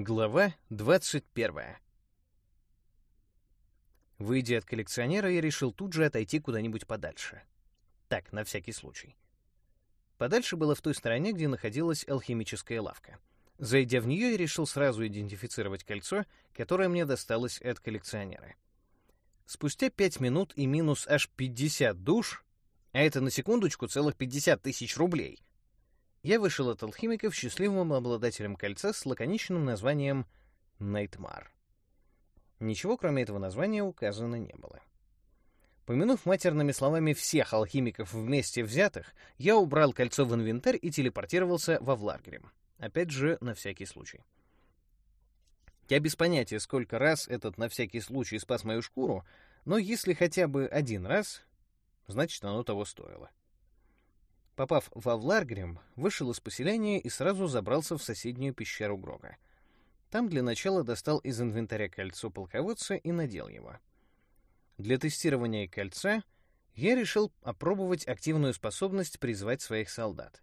Глава 21. Выйдя от коллекционера, я решил тут же отойти куда-нибудь подальше. Так, на всякий случай. Подальше было в той стороне, где находилась алхимическая лавка. Зайдя в нее, я решил сразу идентифицировать кольцо, которое мне досталось от коллекционера. Спустя пять минут и минус аж 50 душ, а это на секундочку целых 50 тысяч рублей, я вышел от алхимиков счастливым обладателем кольца с лаконичным названием «Найтмар». Ничего, кроме этого названия, указано не было. Помянув матерными словами всех алхимиков вместе взятых, я убрал кольцо в инвентарь и телепортировался во Вларгрим. Опять же, на всякий случай. Я без понятия, сколько раз этот на всякий случай спас мою шкуру, но если хотя бы один раз, значит, оно того стоило. Попав во Вларгрим, вышел из поселения и сразу забрался в соседнюю пещеру Грога. Там для начала достал из инвентаря кольцо полководца и надел его. Для тестирования кольца я решил опробовать активную способность призвать своих солдат.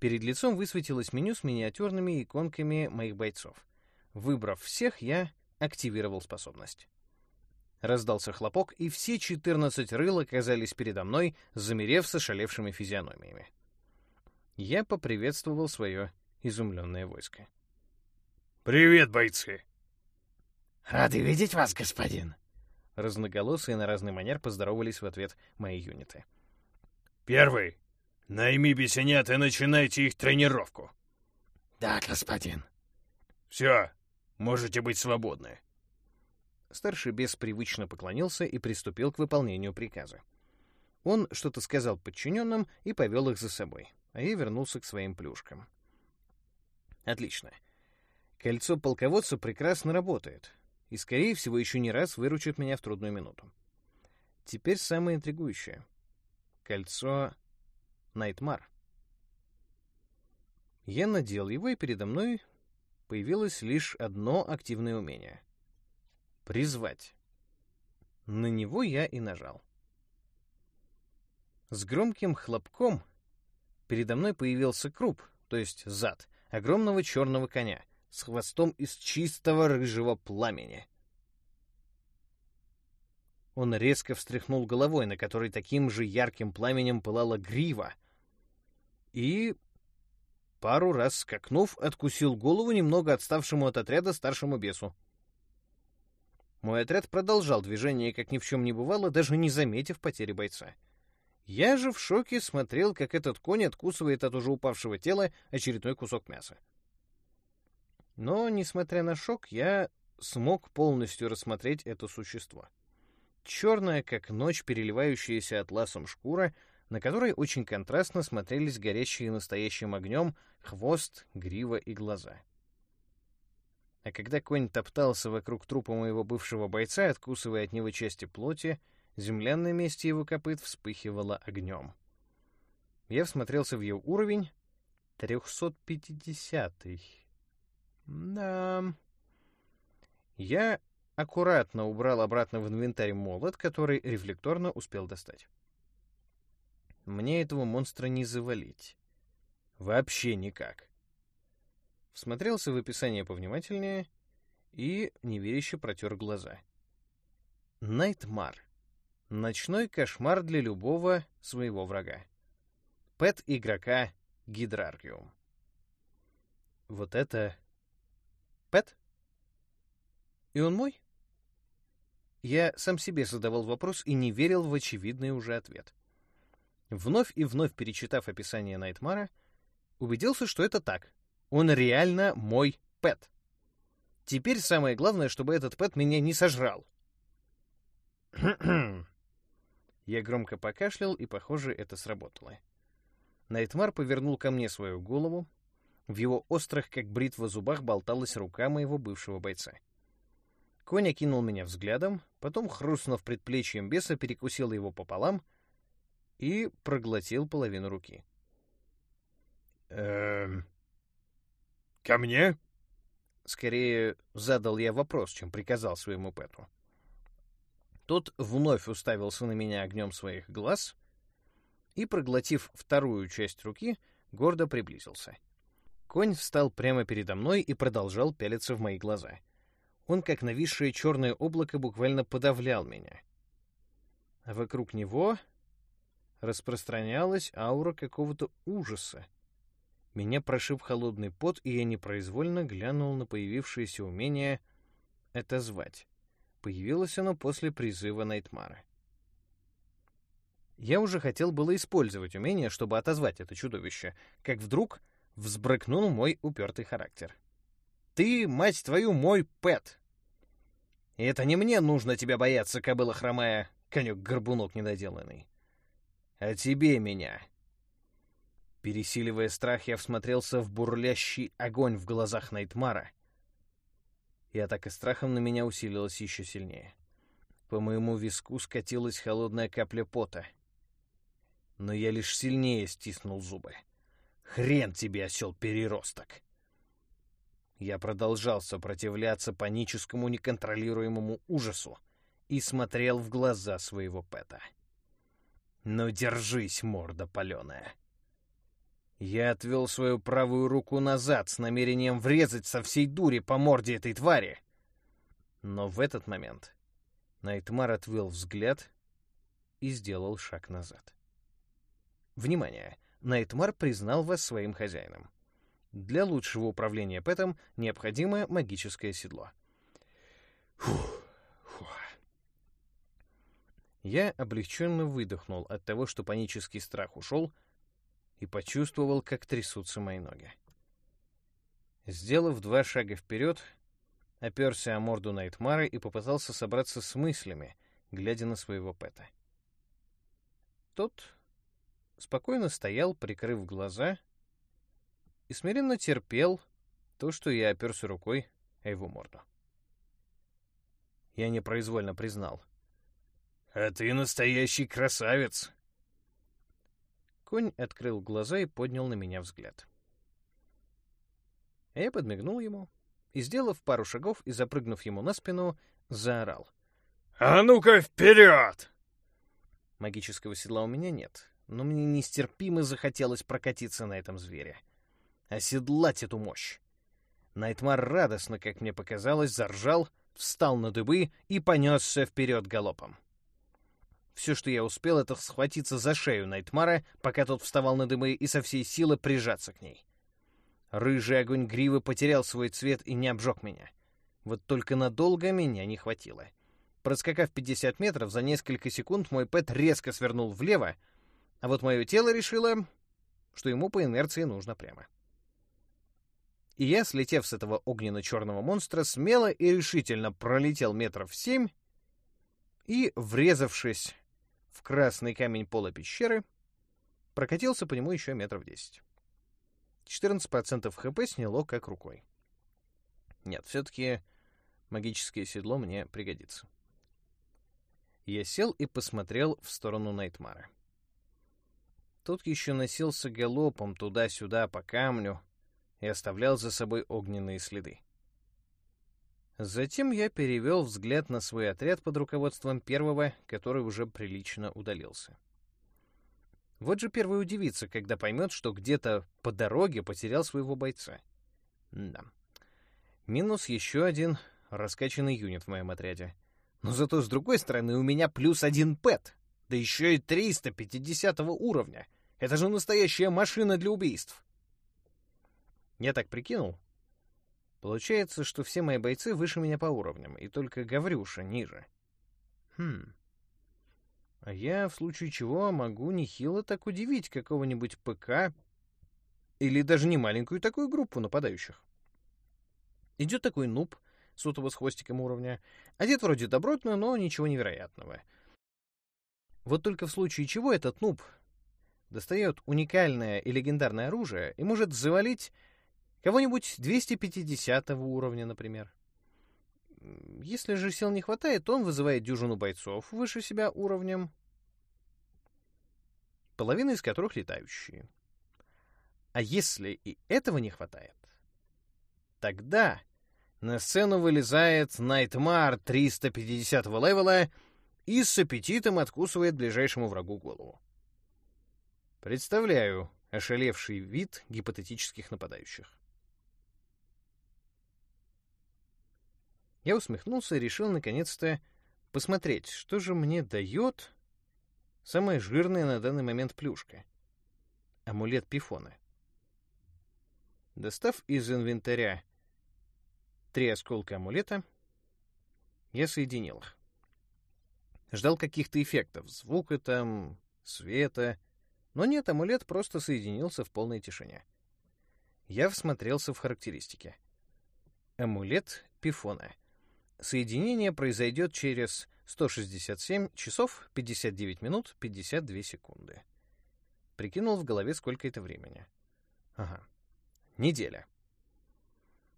Перед лицом высветилось меню с миниатюрными иконками моих бойцов. Выбрав всех, я активировал способность. Раздался хлопок, и все 14 рыл оказались передо мной, замерев с ошалевшими физиономиями. Я поприветствовал свое изумленное войско. «Привет, бойцы!» «Рады видеть вас, господин!» Разноголосые на разный манер поздоровались в ответ мои юниты. «Первый, найми бесенят и начинайте их тренировку!» «Да, господин!» «Все, можете быть свободны!» Старший бес привычно поклонился и приступил к выполнению приказа. Он что-то сказал подчиненным и повел их за собой, а я вернулся к своим плюшкам. Отлично. Кольцо полководца прекрасно работает, и, скорее всего, еще не раз выручит меня в трудную минуту. Теперь самое интригующее. Кольцо Найтмар. Я надел его, и передо мной появилось лишь одно активное умение призвать. На него я и нажал. С громким хлопком передо мной появился круп, то есть зад, огромного черного коня с хвостом из чистого рыжего пламени. Он резко встряхнул головой, на которой таким же ярким пламенем пылала грива, и, пару раз скакнув, откусил голову немного отставшему от отряда старшему бесу. Мой отряд продолжал движение, как ни в чем не бывало, даже не заметив потери бойца. Я же в шоке смотрел, как этот конь откусывает от уже упавшего тела очередной кусок мяса. Но, несмотря на шок, я смог полностью рассмотреть это существо. Черная, как ночь, переливающаяся атласом шкура, на которой очень контрастно смотрелись горящие настоящим огнем хвост, грива и глаза. А когда конь топтался вокруг трупа моего бывшего бойца, откусывая от него части плоти, земля на месте его копыт вспыхивала огнем. Я всмотрелся в ее уровень. 350-й. Да. Я аккуратно убрал обратно в инвентарь молот, который рефлекторно успел достать. Мне этого монстра не завалить. Вообще никак всмотрелся в описание повнимательнее и неверяще протер глаза. Найтмар. Ночной кошмар для любого своего врага. Пэт игрока Гидраркиум. Вот это... Пэт? И он мой? Я сам себе задавал вопрос и не верил в очевидный уже ответ. Вновь и вновь перечитав описание Найтмара, убедился, что это так. Он реально мой пэт. Теперь самое главное, чтобы этот пэт меня не сожрал. Я громко покашлял, и, похоже, это сработало. Найтмар повернул ко мне свою голову. В его острых, как бритва, зубах болталась рука моего бывшего бойца. Конь окинул меня взглядом, потом, хрустнув предплечьем беса, перекусил его пополам и проглотил половину руки. «Эм...» «Ко мне?» Скорее, задал я вопрос, чем приказал своему Пэту. Тот вновь уставился на меня огнем своих глаз и, проглотив вторую часть руки, гордо приблизился. Конь встал прямо передо мной и продолжал пялиться в мои глаза. Он, как нависшее черное облако, буквально подавлял меня. А вокруг него распространялась аура какого-то ужаса. Меня прошиб холодный пот, и я непроизвольно глянул на появившееся умение это звать. Появилось оно после призыва Найтмара. Я уже хотел было использовать умение, чтобы отозвать это чудовище, как вдруг взбрыкнул мой упертый характер. «Ты, мать твою, мой пэт!» «И это не мне нужно тебя бояться, кобыла хромая, конек-горбунок недоделанный, а тебе меня!» Пересиливая страх, я всмотрелся в бурлящий огонь в глазах Найтмара, и атака страхом на меня усилилась еще сильнее. По моему виску скатилась холодная капля пота — но я лишь сильнее стиснул зубы. «Хрен тебе, осел-переросток!» Я продолжал сопротивляться паническому неконтролируемому ужасу и смотрел в глаза своего Пэта. «Ну, держись, морда паленая!» Я отвел свою правую руку назад с намерением врезать со всей дури по морде этой твари. Но в этот момент Найтмар отвел взгляд и сделал шаг назад. Внимание! Найтмар признал вас своим хозяином. Для лучшего управления пэтом необходимо магическое седло. Фух, фух. Я облегченно выдохнул от того, что панический страх ушел, и почувствовал, как трясутся мои ноги. Сделав два шага вперед, оперся о морду Найтмара и попытался собраться с мыслями, глядя на своего Пэта. Тот спокойно стоял, прикрыв глаза, и смиренно терпел то, что я оперся рукой о его морду. Я непроизвольно признал. «А ты настоящий красавец!» Конь открыл глаза и поднял на меня взгляд. Я подмигнул ему и, сделав пару шагов и запрыгнув ему на спину, заорал. «А ну-ка, вперед!» Магического седла у меня нет, но мне нестерпимо захотелось прокатиться на этом звере. Оседлать эту мощь. Найтмар радостно, как мне показалось, заржал, встал на дыбы и понесся вперед галопом. Все, что я успел, это схватиться за шею Найтмара, пока тот вставал на дыбы, и со всей силы прижаться к ней. Рыжий огонь гривы потерял свой цвет и не обжег меня. Вот только надолго меня не хватило. Проскакав 50 метров, за несколько секунд мой пэт резко свернул влево, а вот мое тело решило, что ему по инерции нужно прямо. И я, слетев с этого огненно-черного монстра, смело и решительно пролетел метров семь и, врезавшись в красный камень пола пещеры, прокатился по нему еще метров десять. 14% хп сняло как рукой. Нет, все-таки магическое седло мне пригодится. Я сел и посмотрел в сторону Найтмара. Тот еще носился галопом туда-сюда по камню и оставлял за собой огненные следы. Затем я перевел взгляд на свой отряд под руководством первого, который уже прилично удалился. Вот же первый удивится, когда поймет, что где-то по дороге потерял своего бойца. Да. Минус еще один раскачанный юнит в моем отряде. Но зато, с другой стороны, у меня плюс один пэт, да еще и 350 уровня. Это же настоящая машина для убийств. Я так прикинул. Получается, что все мои бойцы выше меня по уровням, и только Гаврюша ниже. Хм. А я, в случае чего, могу нехило так удивить какого-нибудь ПК или даже не маленькую такую группу нападающих. Идет такой нуб, сутого с хвостиком уровня, одет вроде добротно, но ничего невероятного. Вот только в случае чего этот нуб достает уникальное и легендарное оружие и может завалить кого-нибудь 250 уровня, например. Если же сил не хватает, он вызывает дюжину бойцов выше себя уровнем, половина из которых летающие. А если и этого не хватает, тогда на сцену вылезает Найтмар 350 левела и с аппетитом откусывает ближайшему врагу голову. Представляю ошалевший вид гипотетических нападающих. Я усмехнулся и решил наконец-то посмотреть, что же мне дает самая жирная на данный момент плюшка. Амулет Пифона. Достав из инвентаря три осколка амулета, я соединил их. Ждал каких-то эффектов, звука там, света, но нет, амулет просто соединился в полной тишине. Я всмотрелся в характеристики. Амулет Пифона. Соединение произойдет через 167 часов 59 минут 52 секунды. Прикинул в голове, сколько это времени. Ага. Неделя.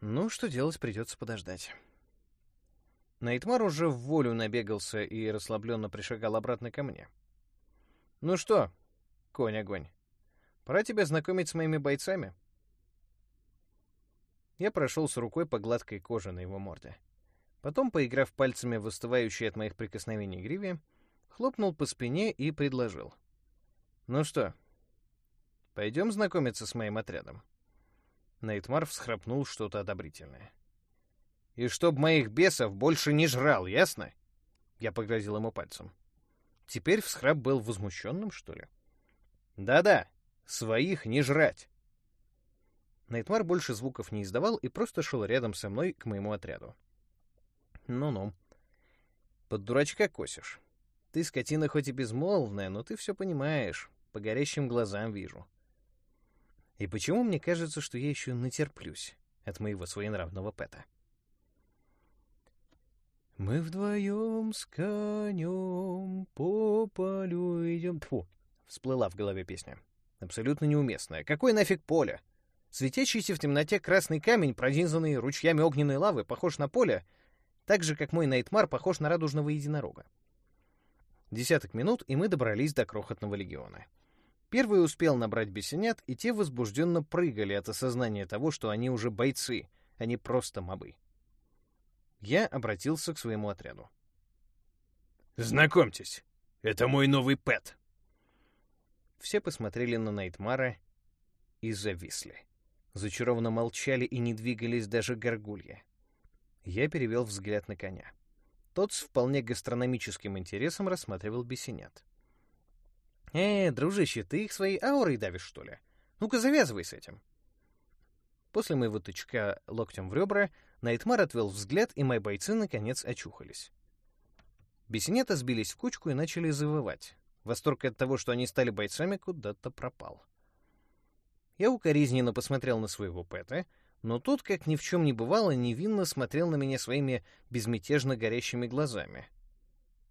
Ну, что делать, придется подождать. Найтмар уже в волю набегался и расслабленно пришагал обратно ко мне. «Ну что, конь-огонь, пора тебя знакомить с моими бойцами?» Я прошел с рукой по гладкой коже на его морде. Потом, поиграв пальцами в остывающей от моих прикосновений гриве, хлопнул по спине и предложил. «Ну что, пойдем знакомиться с моим отрядом?» Найтмар всхрапнул что-то одобрительное. «И чтоб моих бесов больше не жрал, ясно?» Я погрозил ему пальцем. Теперь всхрап был возмущенным, что ли? «Да-да, своих не жрать!» Найтмар больше звуков не издавал и просто шел рядом со мной к моему отряду. «Ну-ну. Под дурачка косишь. Ты, скотина, хоть и безмолвная, но ты все понимаешь, по горящим глазам вижу. И почему мне кажется, что я еще натерплюсь от моего своенравного пэта? Мы вдвоем с конем по полю идем. Тьфу, всплыла в голове песня. Абсолютно неуместная. Какой нафиг поле? Светящийся в темноте красный камень, пронизанный ручьями огненной лавы, похож на поле, так же, как мой Найтмар похож на радужного единорога. Десяток минут, и мы добрались до крохотного легиона. Первый успел набрать бесенят, и те возбужденно прыгали от осознания того, что они уже бойцы, а не просто мобы. Я обратился к своему отряду. «Знакомьтесь, это мой новый пэт». Все посмотрели на Найтмара и зависли. Зачарованно молчали и не двигались даже горгулья. Я перевел взгляд на коня. Тот с вполне гастрономическим интересом рассматривал бесенят. «Э, дружище, ты их своей аурой давишь, что ли? Ну-ка, завязывай с этим». После моего тычка локтем в ребра Найтмар отвел взгляд, и мои бойцы наконец очухались. Бесенята сбились в кучку и начали завывать. Восторг от того, что они стали бойцами, куда-то пропал. Я укоризненно посмотрел на своего Пэта, но тот, как ни в чем не бывало, невинно смотрел на меня своими безмятежно горящими глазами.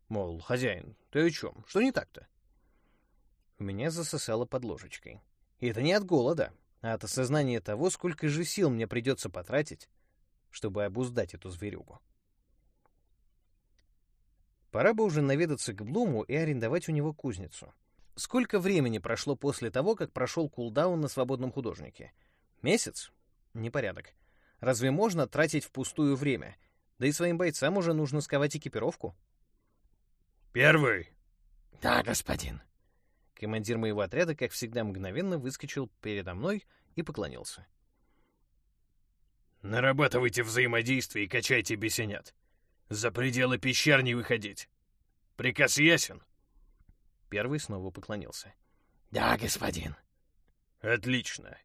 Мол, хозяин, ты о чем? Что не так-то? У меня засосало под ложечкой. И это не от голода, а от осознания того, сколько же сил мне придется потратить, чтобы обуздать эту зверюгу. Пора бы уже наведаться к Блуму и арендовать у него кузницу. Сколько времени прошло после того, как прошел кулдаун на свободном художнике? Месяц? Непорядок. Разве можно тратить впустую время? Да и своим бойцам уже нужно сковать экипировку. «Первый!» «Да, господин!» Командир моего отряда, как всегда, мгновенно выскочил передо мной и поклонился. «Нарабатывайте взаимодействие и качайте бесенят. За пределы пещер не выходить. Приказ ясен?» Первый снова поклонился. «Да, господин». «Отлично».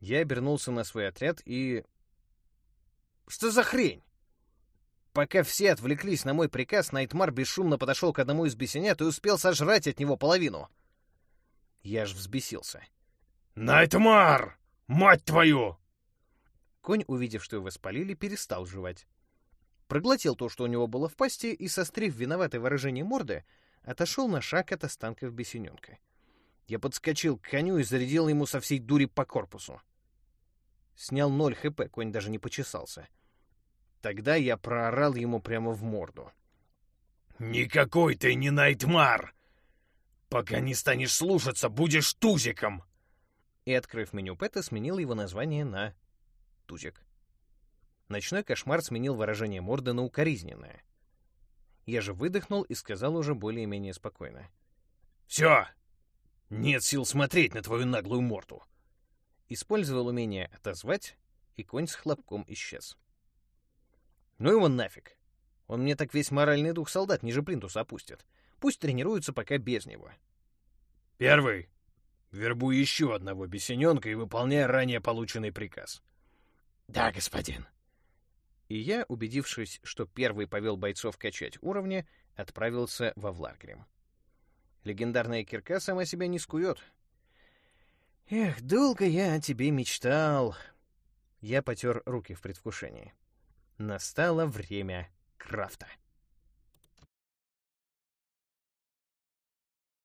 Я обернулся на свой отряд и... Что за хрень? Пока все отвлеклись на мой приказ, Найтмар бесшумно подошел к одному из бесенят и успел сожрать от него половину. Я ж взбесился. «Найтмар! Мать твою!» Конь, увидев, что его спалили, перестал жевать. Проглотил то, что у него было в пасти, и, сострив виноватое выражение морды, отошел на шаг от останков бесененка. Я подскочил к коню и зарядил ему со всей дури по корпусу. Снял ноль хп, конь даже не почесался. Тогда я проорал ему прямо в морду. «Никакой ты не Найтмар! Пока не станешь слушаться, будешь тузиком!» И, открыв меню Пэта, сменил его название на «Тузик». Ночной кошмар сменил выражение морды на укоризненное. Я же выдохнул и сказал уже более-менее спокойно. «Все! Нет сил смотреть на твою наглую морду!» Использовал умение «отозвать», и конь с хлопком исчез. Ну его нафиг. Он мне так весь моральный дух солдат ниже плинтуса опустит. Пусть тренируются пока без него. Первый. Вербуй еще одного бесененка и выполняй ранее полученный приказ. Да, господин. И я, убедившись, что первый повел бойцов качать уровни, отправился во Вларгрим. Легендарная кирка сама себя не скует. Эх, долго я о тебе мечтал. Я потер руки в предвкушении. Настало время крафта.